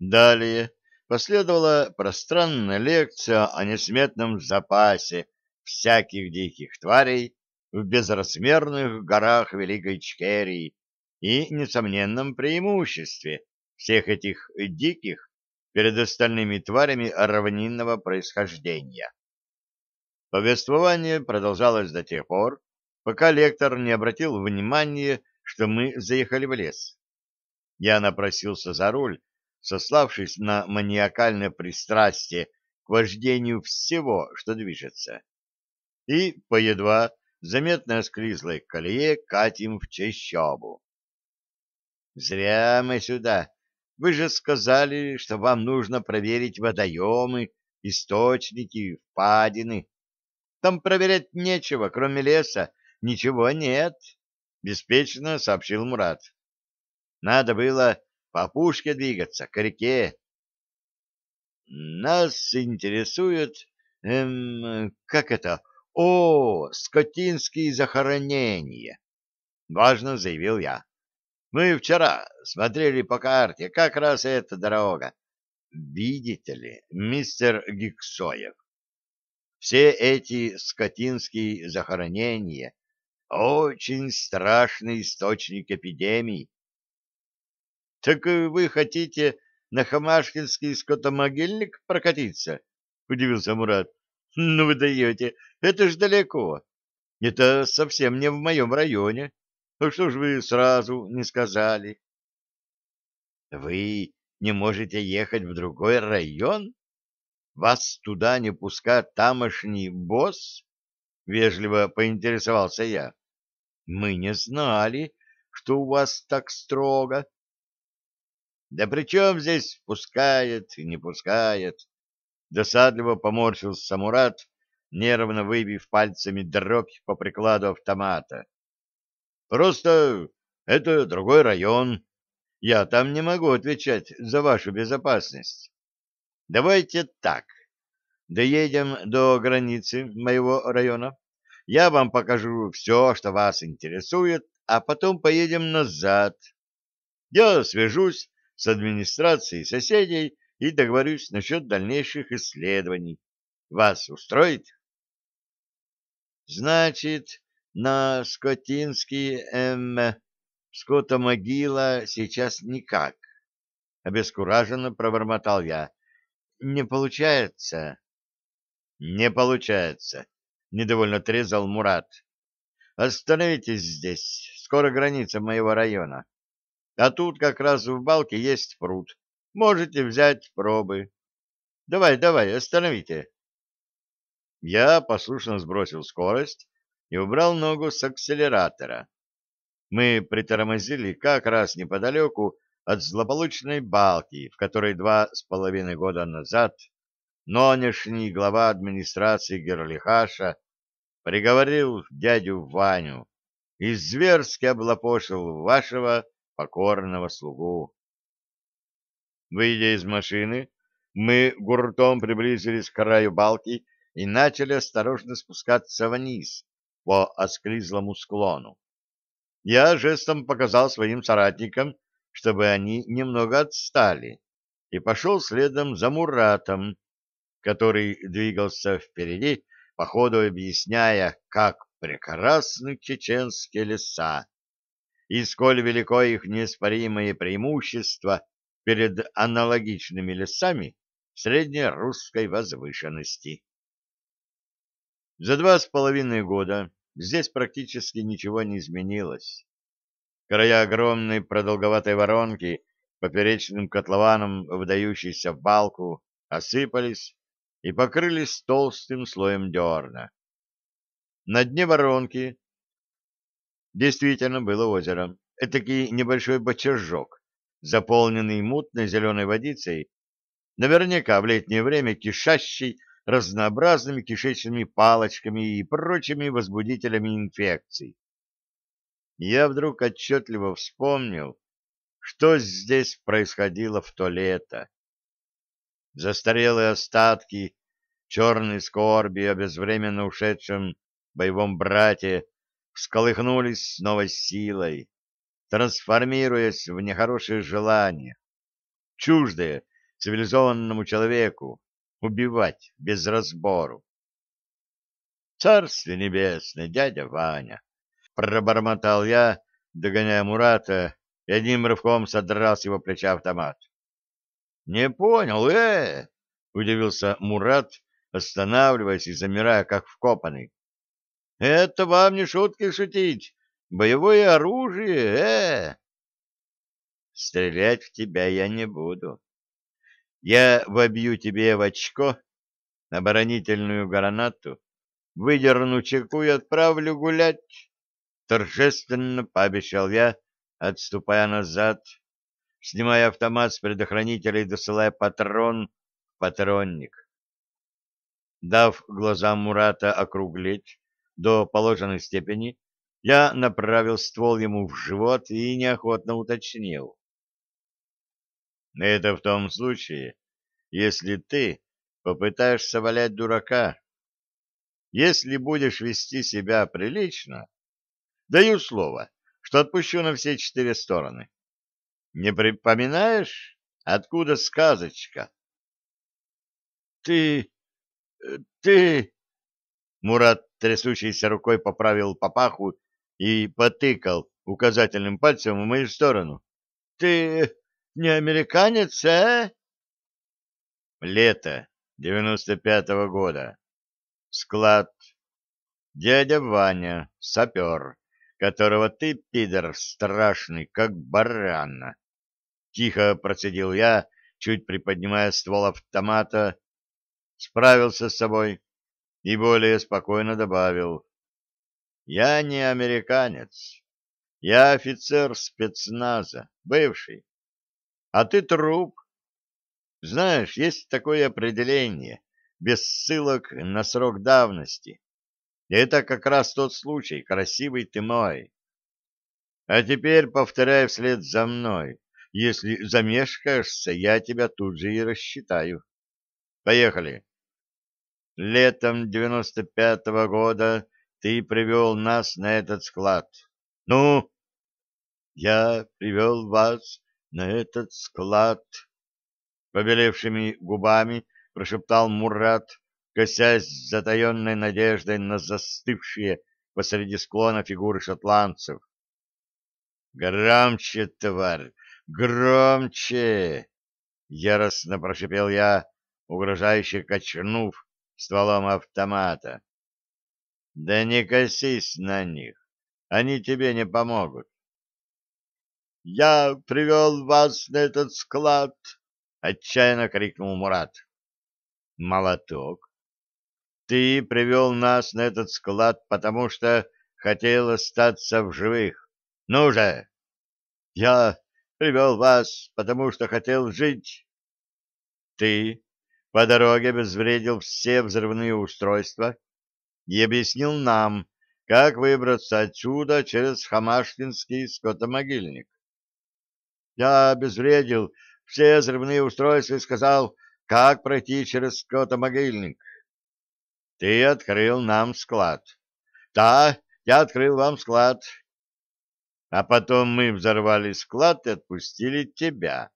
Далее последовала пространная лекция о несметном запасе всяких диких тварей в безразмерных горах Великой Чкерии и несомненном преимуществе всех этих диких перед остальными тварями равнинного происхождения. Повествование продолжалось до тех пор, пока лектор не обратил внимания, что мы заехали в лес. Я напросился за руль, сославшись на маниакальное пристрастие к вождению всего, что движется. И по едва заметно склизлой колее катим в чащобу. Зря мы сюда. Вы же сказали, что вам нужно проверить водоемы, источники, впадины. Там проверять нечего, кроме леса. Ничего нет, — беспечно сообщил Мурат. Надо было по пушке двигаться, к реке. Нас интересует, эм, как это, о, скотинские захоронения, — важно заявил я. Мы вчера смотрели по карте, как раз эта дорога. Видите ли, мистер Гиксоев, все эти скотинские захоронения — очень страшный источник эпидемий. — Так вы хотите на Хамашкинский скотомогильник прокатиться? — удивился Мурат. — Ну вы даете, это ж далеко. Это совсем не в моем районе. А что ж вы сразу не сказали? — Вы не можете ехать в другой район? Вас туда не пускает тамошний босс? — вежливо поинтересовался я. — Мы не знали, что у вас так строго. — Да при чем здесь пускает не пускает? Досадливо поморщился Самурат, нервно выбив пальцами дробь по прикладу автомата. Просто это другой район. Я там не могу отвечать за вашу безопасность. Давайте так. Доедем до границы моего района. Я вам покажу все, что вас интересует, а потом поедем назад. Я свяжусь с администрацией соседей и договорюсь насчет дальнейших исследований. Вас устроит? Значит, на Скотинский, эм, скотомогила сейчас никак. Обескураженно пробормотал я. Не получается. Не получается. Недовольно трезал Мурат. Остановитесь здесь. Скоро граница моего района. А тут как раз в балке есть пруд. Можете взять пробы. Давай, давай, остановите. Я послушно сбросил скорость и убрал ногу с акселератора. Мы притормозили как раз неподалеку от злополучной балки, в которой два с половиной года назад нонешний глава администрации Герлихаша приговорил дядю Ваню и зверски облапошил вашего покорного слугу. Выйдя из машины, мы гуртом приблизились к краю балки и начали осторожно спускаться вниз, по осклизлому склону. Я жестом показал своим соратникам, чтобы они немного отстали, и пошел следом за Муратом, который двигался впереди, по ходу объясняя, как прекрасны чеченские леса, и сколь велико их неоспоримое преимущество перед аналогичными лесами средней русской возвышенности. За два с половиной года здесь практически ничего не изменилось. Края огромной продолговатой воронки, поперечным котлованом, вдающейся в балку, осыпались и покрылись толстым слоем дерна. На дне воронки действительно было озеро, этакий небольшой бочажок, заполненный мутной зеленой водицей, наверняка в летнее время кишащий разнообразными кишечными палочками и прочими возбудителями инфекций. Я вдруг отчетливо вспомнил, что здесь происходило в то лето. Застарелые остатки черной скорби о безвременно ушедшем боевом брате всколыхнулись с новой силой, трансформируясь в нехорошее желание, чуждое цивилизованному человеку убивать без разбору. Царствие небесное, дядя Ваня! Пробормотал я, догоняя Мурата, и одним рывком содрал с его плеча автомат. Не понял, э! Удивился Мурат, останавливаясь и замирая, как вкопанный. Это вам не шутки шутить. Боевое оружие, э! Стрелять в тебя я не буду. Я вобью тебе в очко оборонительную гранату, выдерну чеку и отправлю гулять. Торжественно пообещал я, отступая назад, снимая автомат с предохранителя и досылая патрон в патронник. Дав глазам Мурата округлеть до положенной степени, я направил ствол ему в живот и неохотно уточнил. Это в том случае, если ты попытаешься валять дурака. Если будешь вести себя прилично, даю слово, что отпущу на все четыре стороны. Не припоминаешь, откуда сказочка? Ты... ты... Мурат трясущейся рукой поправил папаху и потыкал указательным пальцем в мою сторону. Ты не американец, а? Лето девяносто пятого года. Склад. Дядя Ваня, сапер, которого ты, пидор, страшный, как барана. Тихо процедил я, чуть приподнимая ствол автомата, справился с собой и более спокойно добавил. Я не американец. Я офицер спецназа, бывший. А ты труп. Знаешь, есть такое определение, без ссылок на срок давности. Это как раз тот случай, красивый ты мой. А теперь повторяй вслед за мной. Если замешкаешься, я тебя тут же и рассчитаю. Поехали. Летом девяносто пятого года ты привел нас на этот склад. Ну? Я привел вас на этот склад, побелевшими губами прошептал Мурат, косясь с затаенной надеждой на застывшие посреди склона фигуры шотландцев. «Громче, тварь! Громче!» — яростно прошипел я, угрожающе качнув стволом автомата. «Да не косись на них, они тебе не помогут. «Я привел вас на этот склад!» — отчаянно крикнул Мурат. «Молоток! Ты привел нас на этот склад, потому что хотел остаться в живых. Ну же!» «Я привел вас, потому что хотел жить!» «Ты по дороге обезвредил все взрывные устройства и объяснил нам, как выбраться отсюда через Хамашкинский скотомогильник. Я обезвредил все взрывные устройства и сказал, как пройти через скотомогильник. Ты открыл нам склад. Да, я открыл вам склад. А потом мы взорвали склад и отпустили тебя.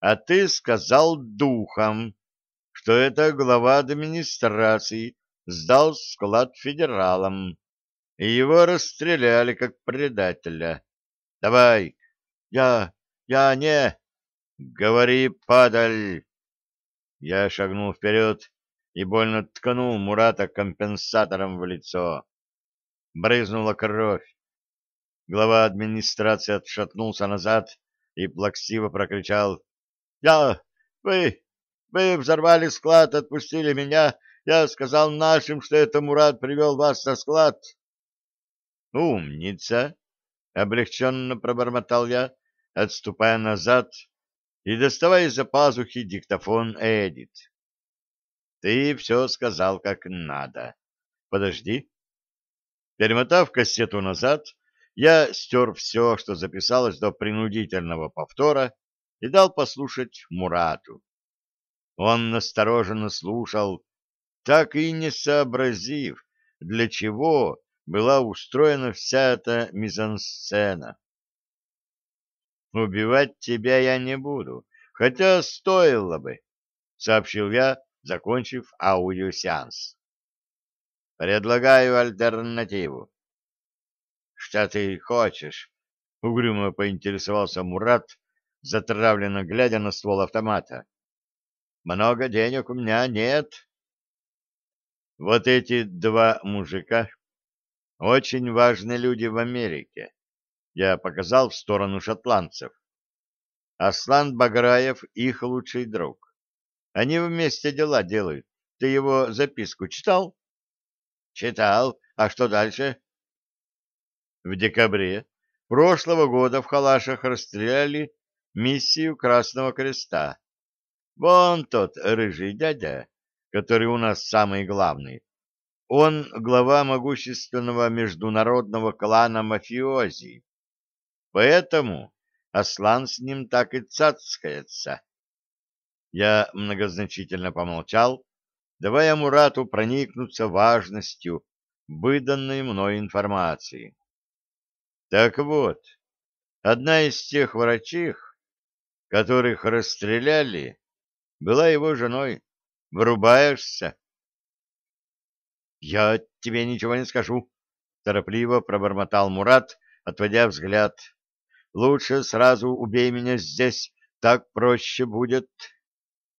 А ты сказал духом, что это глава администрации сдал склад федералам, и его расстреляли как предателя. Давай, я я не... Говори, падаль! Я шагнул вперед и больно ткнул Мурата компенсатором в лицо. Брызнула кровь. Глава администрации отшатнулся назад и плаксиво прокричал. — Я... Вы... Вы взорвали склад, отпустили меня. Я сказал нашим, что это Мурат привел вас на склад. — Умница! — облегченно пробормотал я отступая назад и доставая из-за пазухи диктофон Эдит. «Ты все сказал как надо. Подожди». Перемотав кассету назад, я стер все, что записалось до принудительного повтора, и дал послушать Мурату. Он настороженно слушал, так и не сообразив, для чего была устроена вся эта мизансцена. Убивать тебя я не буду, Хотя стоило бы, — сообщил я, закончив аудиосеанс. Предлагаю альтернативу. — Что ты хочешь? — угрюмо поинтересовался Мурат, затравленно глядя на ствол автомата. — Много денег у меня нет. Вот эти два мужика очень важные люди в Америке. Я показал в сторону шотландцев. Аслан Баграев — их лучший друг. Они вместе дела делают. Ты его записку читал? Читал. А что дальше? В декабре прошлого года в Халашах расстреляли миссию Красного Креста. Вон тот рыжий дядя, который у нас самый главный. Он глава могущественного международного клана мафиози. Поэтому Аслан с ним так и цацкается. Я многозначительно помолчал, давая Мурату проникнуться важностью выданной мной информации. Так вот, одна из тех врачих, которых расстреляли, была его женой. Врубаешься? — Я тебе ничего не скажу, — торопливо пробормотал Мурат, отводя взгляд. — Лучше сразу убей меня здесь, так проще будет.